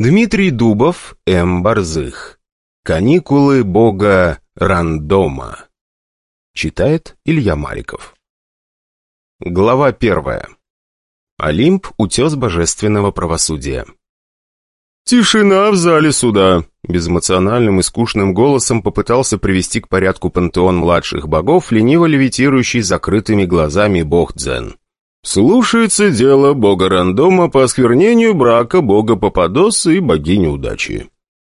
Дмитрий Дубов, М. Борзых. Каникулы бога рандома. Читает Илья Мариков. Глава первая. Олимп – утес божественного правосудия. «Тишина в зале суда!» Безэмоциональным и скучным голосом попытался привести к порядку пантеон младших богов, лениво левитирующий закрытыми глазами бог Дзен. Слушается дело бога рандома по осквернению брака бога Пападоса и богини удачи.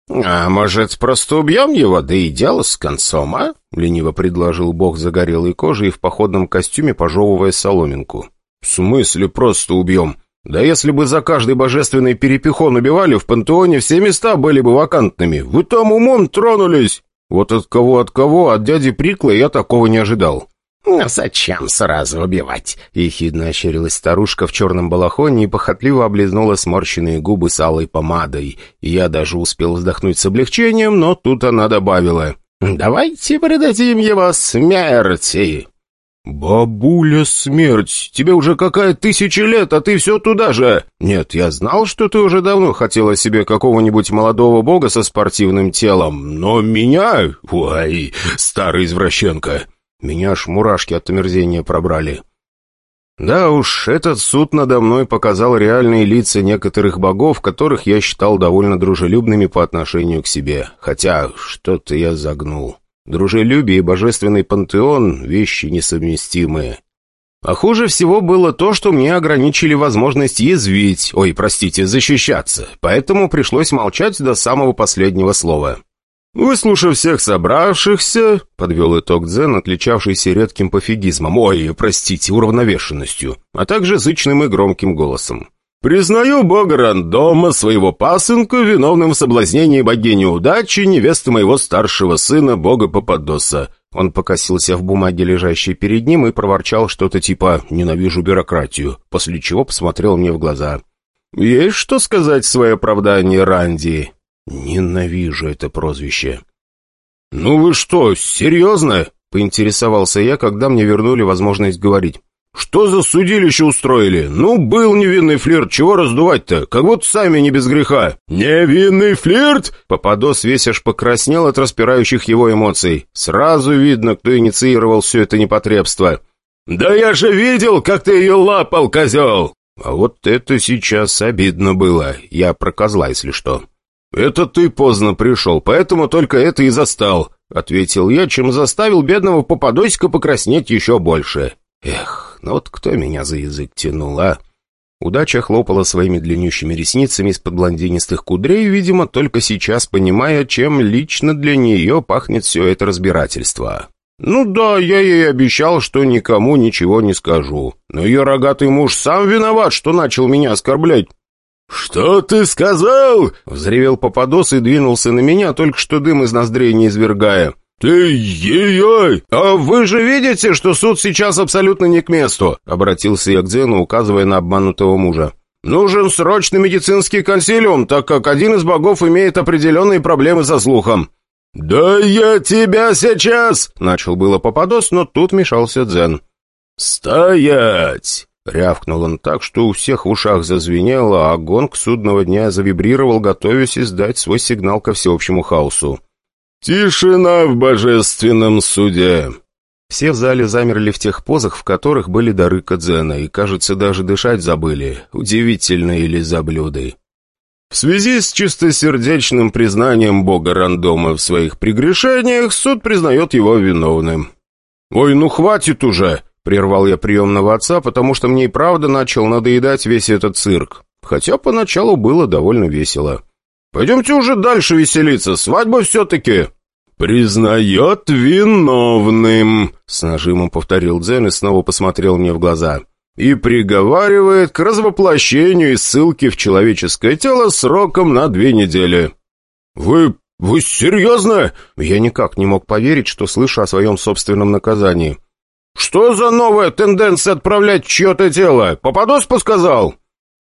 «А может, просто убьем его, да и дело с концом, а?» — лениво предложил бог загорелой кожи и в походном костюме пожевывая соломинку. «В смысле просто убьем? Да если бы за каждый божественный перепихон убивали, в пантеоне все места были бы вакантными. Вы там умом тронулись!» Вот от кого от кого, от дяди Прикла я такого не ожидал. «Ну зачем сразу убивать?» — ехидно ощерилась старушка в черном балахоне и похотливо облизнула сморщенные губы с алой помадой. Я даже успел вздохнуть с облегчением, но тут она добавила. «Давайте придадим его смерти!» «Бабуля, смерть! Тебе уже какая тысяча лет, а ты все туда же!» «Нет, я знал, что ты уже давно хотела себе какого-нибудь молодого бога со спортивным телом, но меня... Ой, старый извращенка!» Меня аж мурашки от омерзения пробрали. Да уж, этот суд надо мной показал реальные лица некоторых богов, которых я считал довольно дружелюбными по отношению к себе. Хотя, что-то я загнул. Дружелюбие и божественный пантеон — вещи несовместимые. А хуже всего было то, что мне ограничили возможность язвить, ой, простите, защищаться, поэтому пришлось молчать до самого последнего слова. «Выслушав всех собравшихся», — подвел итог Дзен, отличавшийся редким пофигизмом, ой, простите, уравновешенностью, а также зычным и громким голосом. «Признаю бога рандома, своего пасынка, виновным в соблазнении богини удачи, невесты моего старшего сына, бога Пападоса». Он покосился в бумаге, лежащей перед ним, и проворчал что-то типа «ненавижу бюрократию», после чего посмотрел мне в глаза. «Есть что сказать в свое оправдание, Ранди?» Ненавижу это прозвище. «Ну вы что, серьезно?» — поинтересовался я, когда мне вернули возможность говорить. «Что за судилище устроили? Ну, был невинный флирт, чего раздувать-то? Как будто сами не без греха». «Невинный флирт?» Попадос весь аж покраснел от распирающих его эмоций. Сразу видно, кто инициировал все это непотребство. «Да я же видел, как ты ее лапал, козел!» А вот это сейчас обидно было. Я про козла, если что. «Это ты поздно пришел, поэтому только это и застал», — ответил я, чем заставил бедного Попадосика покраснеть еще больше. «Эх, ну вот кто меня за язык тянул, а?» Удача хлопала своими длиннющими ресницами из-под блондинистых кудрей, видимо, только сейчас понимая, чем лично для нее пахнет все это разбирательство. «Ну да, я ей обещал, что никому ничего не скажу. Но ее рогатый муж сам виноват, что начал меня оскорблять. «Что ты сказал?» — взревел Попадос и двинулся на меня, только что дым из ноздрей не извергая. «Ты ей-ей! А вы же видите, что суд сейчас абсолютно не к месту!» — обратился я к Дзену, указывая на обманутого мужа. «Нужен срочный медицинский консилиум, так как один из богов имеет определенные проблемы со слухом». «Да я тебя сейчас!» — начал было Попадос, но тут мешался Дзен. «Стоять!» Рявкнул он так, что у всех в ушах зазвенело, а гонг судного дня завибрировал, готовясь издать свой сигнал ко всеобщему хаосу. «Тишина в божественном суде!» Все в зале замерли в тех позах, в которых были дары Кадзена, и, кажется, даже дышать забыли. Удивительные ли заблюды. В связи с чистосердечным признанием бога рандома в своих прегрешениях, суд признает его виновным. «Ой, ну хватит уже!» Прервал я приемного отца, потому что мне и правда начал надоедать весь этот цирк. Хотя поначалу было довольно весело. «Пойдемте уже дальше веселиться, свадьба все-таки!» «Признает виновным», — с нажимом повторил Дзен и снова посмотрел мне в глаза. «И приговаривает к развоплощению и ссылке в человеческое тело сроком на две недели». «Вы... вы серьезно?» Я никак не мог поверить, что слышу о своем собственном наказании. «Что за новая тенденция отправлять чье-то тело? Попадос подсказал?»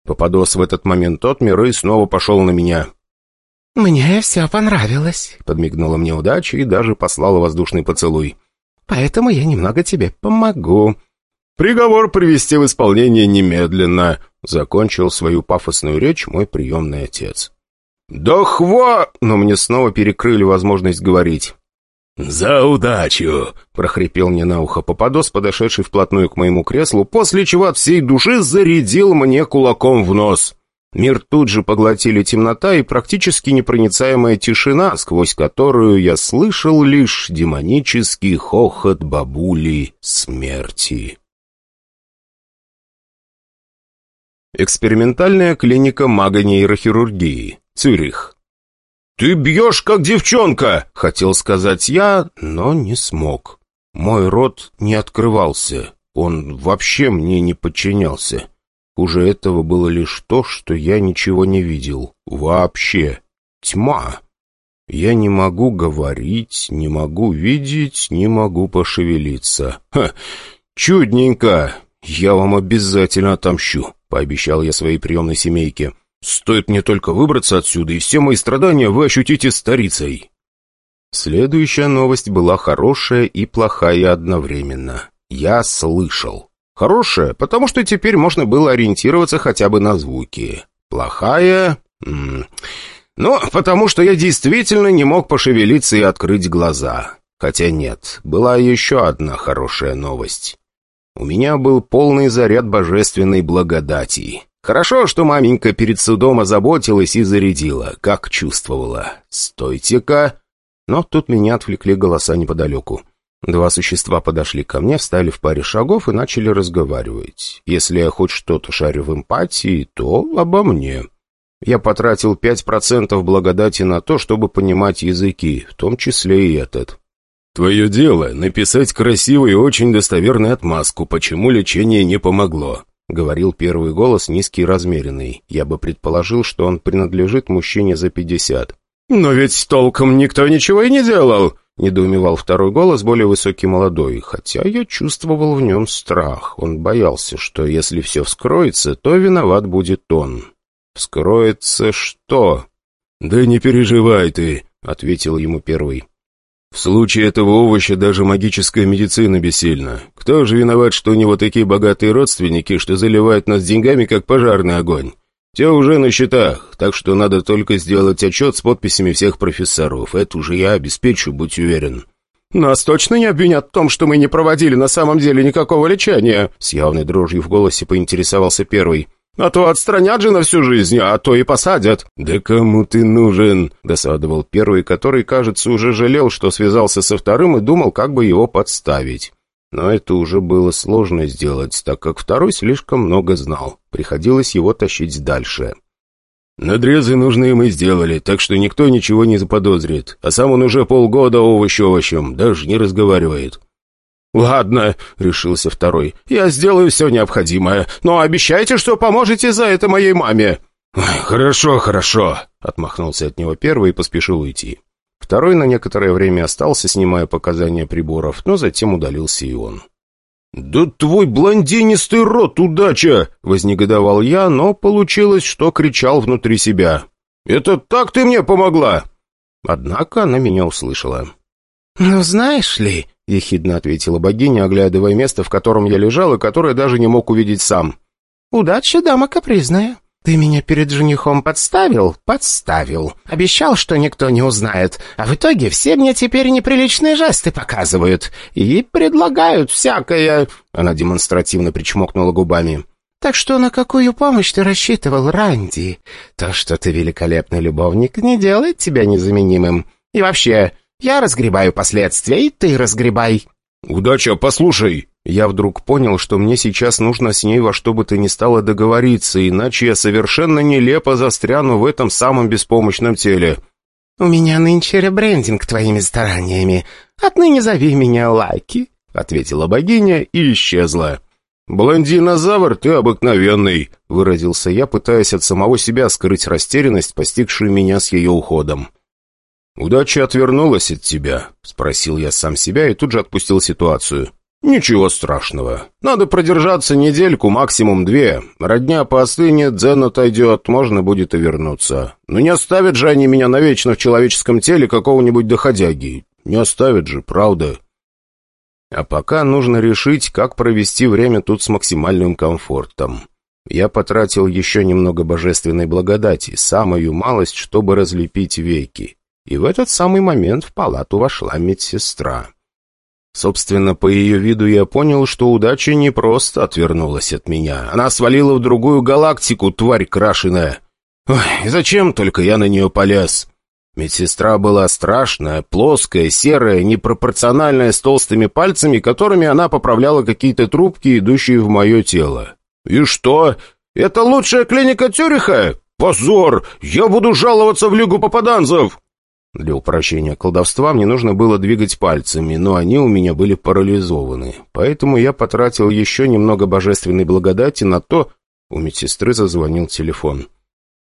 Попадос в этот момент отмер и снова пошел на меня. «Мне все понравилось», — подмигнула мне удача и даже послала воздушный поцелуй. «Поэтому я немного тебе помогу». «Приговор привести в исполнение немедленно», — закончил свою пафосную речь мой приемный отец. «Да хва...» Но мне снова перекрыли возможность говорить. «За удачу!» — прохрипел мне на ухо Попадос, подошедший вплотную к моему креслу, после чего от всей души зарядил мне кулаком в нос. Мир тут же поглотили темнота и практически непроницаемая тишина, сквозь которую я слышал лишь демонический хохот бабули смерти. Экспериментальная клиника магонейрохирургии. Цюрих. «Ты бьешь, как девчонка!» — хотел сказать я, но не смог. Мой рот не открывался. Он вообще мне не подчинялся. Хуже этого было лишь то, что я ничего не видел. Вообще. Тьма. Я не могу говорить, не могу видеть, не могу пошевелиться. Ха! Чудненько! Я вам обязательно отомщу, пообещал я своей приемной семейке. Стоит мне только выбраться отсюда, и все мои страдания вы ощутите старицей. Следующая новость была хорошая и плохая одновременно. Я слышал. Хорошая, потому что теперь можно было ориентироваться хотя бы на звуки. Плохая... Ну, потому что я действительно не мог пошевелиться и открыть глаза. Хотя нет, была еще одна хорошая новость. У меня был полный заряд божественной благодати. Хорошо, что маменька перед судом озаботилась и зарядила, как чувствовала. «Стойте-ка!» Но тут меня отвлекли голоса неподалеку. Два существа подошли ко мне, встали в паре шагов и начали разговаривать. Если я хоть что-то шарю в эмпатии, то обо мне. Я потратил пять процентов благодати на то, чтобы понимать языки, в том числе и этот. «Твое дело — написать красивую и очень достоверную отмазку, почему лечение не помогло», — говорил первый голос, низкий и размеренный. Я бы предположил, что он принадлежит мужчине за пятьдесят. «Но ведь толком никто ничего и не делал!» Недоумевал второй голос, более высокий молодой, хотя я чувствовал в нем страх. Он боялся, что если все вскроется, то виноват будет он. «Вскроется что?» «Да не переживай ты», — ответил ему первый. «В случае этого овоща даже магическая медицина бессильна. Кто же виноват, что у него такие богатые родственники, что заливают нас деньгами, как пожарный огонь? Все уже на счетах, так что надо только сделать отчет с подписями всех профессоров. Это уже я обеспечу, будь уверен». «Нас точно не обвинят в том, что мы не проводили на самом деле никакого лечения?» С явной дрожью в голосе поинтересовался первый. «А то отстранят же на всю жизнь, а то и посадят». «Да кому ты нужен?» — досадовал первый, который, кажется, уже жалел, что связался со вторым и думал, как бы его подставить. Но это уже было сложно сделать, так как второй слишком много знал. Приходилось его тащить дальше. «Надрезы нужные мы сделали, так что никто ничего не заподозрит. А сам он уже полгода овощ овощем, даже не разговаривает». «Ладно», — решился второй, — «я сделаю все необходимое, но обещайте, что поможете за это моей маме». «Хорошо, хорошо», — отмахнулся от него первый и поспешил уйти. Второй на некоторое время остался, снимая показания приборов, но затем удалился и он. «Да твой блондинистый рот, удача!» — вознегодовал я, но получилось, что кричал внутри себя. «Это так ты мне помогла!» Однако она меня услышала. «Ну, знаешь ли...» — ехидно ответила богиня, оглядывая место, в котором я лежал и которое даже не мог увидеть сам. «Удача дама капризная. «Ты меня перед женихом подставил?» «Подставил. Обещал, что никто не узнает. А в итоге все мне теперь неприличные жесты показывают. И предлагают всякое...» Она демонстративно причмокнула губами. «Так что на какую помощь ты рассчитывал, Ранди? То, что ты великолепный любовник, не делает тебя незаменимым. И вообще, я разгребаю последствия, и ты разгребай». «Удача, послушай!» Я вдруг понял, что мне сейчас нужно с ней во что бы то ни стало договориться, иначе я совершенно нелепо застряну в этом самом беспомощном теле. «У меня нынче ребрендинг твоими стараниями. Отныне зови меня Лайки», — ответила богиня и исчезла. «Блондинозавр ты обыкновенный», — выразился я, пытаясь от самого себя скрыть растерянность, постигшую меня с ее уходом. «Удача отвернулась от тебя?» — спросил я сам себя и тут же отпустил ситуацию. «Ничего страшного. Надо продержаться недельку, максимум две. Родня поостынет, дзен отойдет, можно будет и вернуться. Но не оставят же они меня навечно в человеческом теле какого-нибудь доходяги. Не оставят же, правда?» А пока нужно решить, как провести время тут с максимальным комфортом. Я потратил еще немного божественной благодати, самую малость, чтобы разлепить веки. И в этот самый момент в палату вошла медсестра. Собственно, по ее виду я понял, что удача не просто отвернулась от меня. Она свалила в другую галактику, тварь крашеная. Ой, зачем только я на нее полез? Медсестра была страшная, плоская, серая, непропорциональная, с толстыми пальцами, которыми она поправляла какие-то трубки, идущие в мое тело. «И что? Это лучшая клиника Тюриха? Позор! Я буду жаловаться в Лигу попаданцев!» Для упрощения колдовства мне нужно было двигать пальцами, но они у меня были парализованы. Поэтому я потратил еще немного божественной благодати на то... У медсестры зазвонил телефон.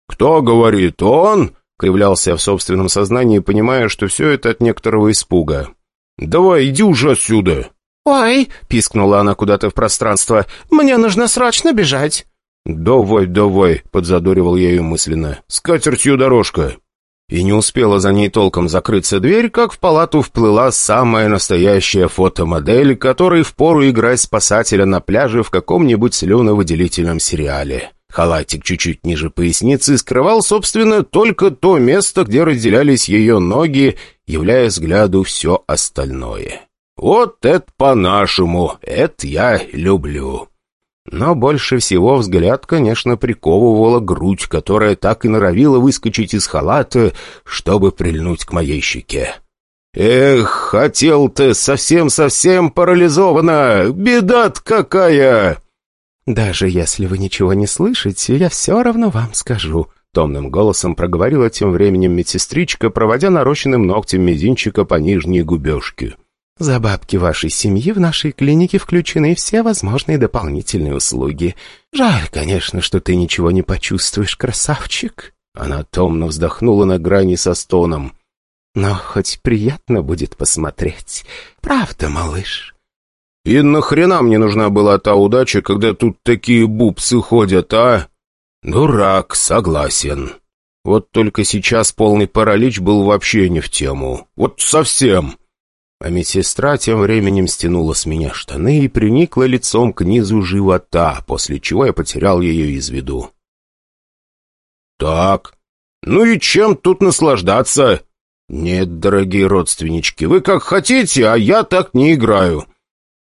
«Кто говорит? Он?» Кривлялся я в собственном сознании, понимая, что все это от некоторого испуга. «Давай, иди уже отсюда!» «Ой!» — пискнула она куда-то в пространство. «Мне нужно срочно бежать!» «Давай, давай!» — подзадоривал я ее мысленно. «С катертью дорожка!» И не успела за ней толком закрыться дверь, как в палату вплыла самая настоящая фотомодель, которой впору играть спасателя на пляже в каком-нибудь слюновыделительном сериале. Халатик чуть-чуть ниже поясницы скрывал, собственно, только то место, где разделялись ее ноги, являя взгляду все остальное. Вот это по-нашему, это я люблю. Но больше всего взгляд, конечно, приковывала грудь, которая так и норовила выскочить из халата, чтобы прильнуть к моей щеке. «Эх, хотел ты совсем-совсем парализована! Беда-то какая!» «Даже если вы ничего не слышите, я все равно вам скажу», — томным голосом проговорила тем временем медсестричка, проводя нарощенным ногтем мизинчика по нижней губежке. «За бабки вашей семьи в нашей клинике включены все возможные дополнительные услуги. Жаль, конечно, что ты ничего не почувствуешь, красавчик». Она томно вздохнула на грани со стоном. «Но хоть приятно будет посмотреть. Правда, малыш?» И нахрена мне нужна была та удача, когда тут такие бубсы ходят, а? Дурак, согласен. Вот только сейчас полный паралич был вообще не в тему. Вот совсем. А медсестра тем временем стянула с меня штаны и приникла лицом к низу живота, после чего я потерял ее из виду. «Так, ну и чем тут наслаждаться?» «Нет, дорогие родственнички, вы как хотите, а я так не играю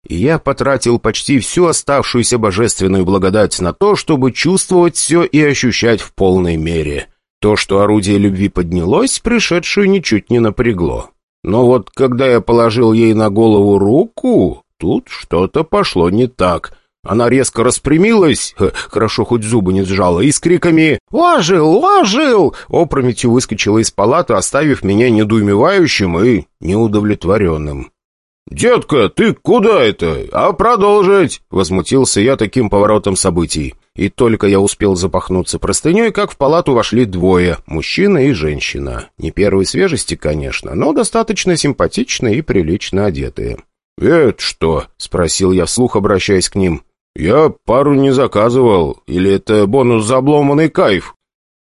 и я потратил почти всю оставшуюся божественную благодать на то, чтобы чувствовать все и ощущать в полной мере. То, что орудие любви поднялось, пришедшую ничуть не напрягло. Но вот когда я положил ей на голову руку, тут что-то пошло не так. Она резко распрямилась, хорошо хоть зубы не сжала, и с криками «Ожил! Ожил!» опрометью выскочила из палаты, оставив меня недоумевающим и неудовлетворенным. «Детка, ты куда это? А продолжить?» Возмутился я таким поворотом событий. И только я успел запахнуться простыней, как в палату вошли двое, мужчина и женщина. Не первой свежести, конечно, но достаточно симпатичные и прилично одетые. «Это что?» — спросил я вслух, обращаясь к ним. «Я пару не заказывал. Или это бонус за обломанный кайф?»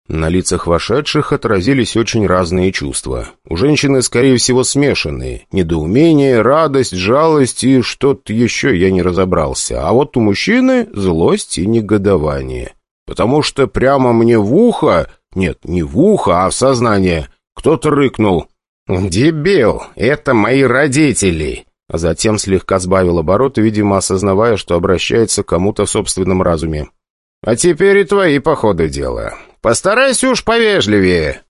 На лицах вошедших отразились очень разные чувства. У женщины, скорее всего, смешанные. Недоумение, радость, жалость и что-то еще я не разобрался. А вот у мужчины злость и негодование. Потому что прямо мне в ухо... Нет, не в ухо, а в сознание. Кто-то рыкнул. «Дебил! Это мои родители!» А затем слегка сбавил обороты, видимо, осознавая, что обращается к кому-то в собственном разуме. «А теперь и твои, по ходу дела. Постарайся уж повежливее».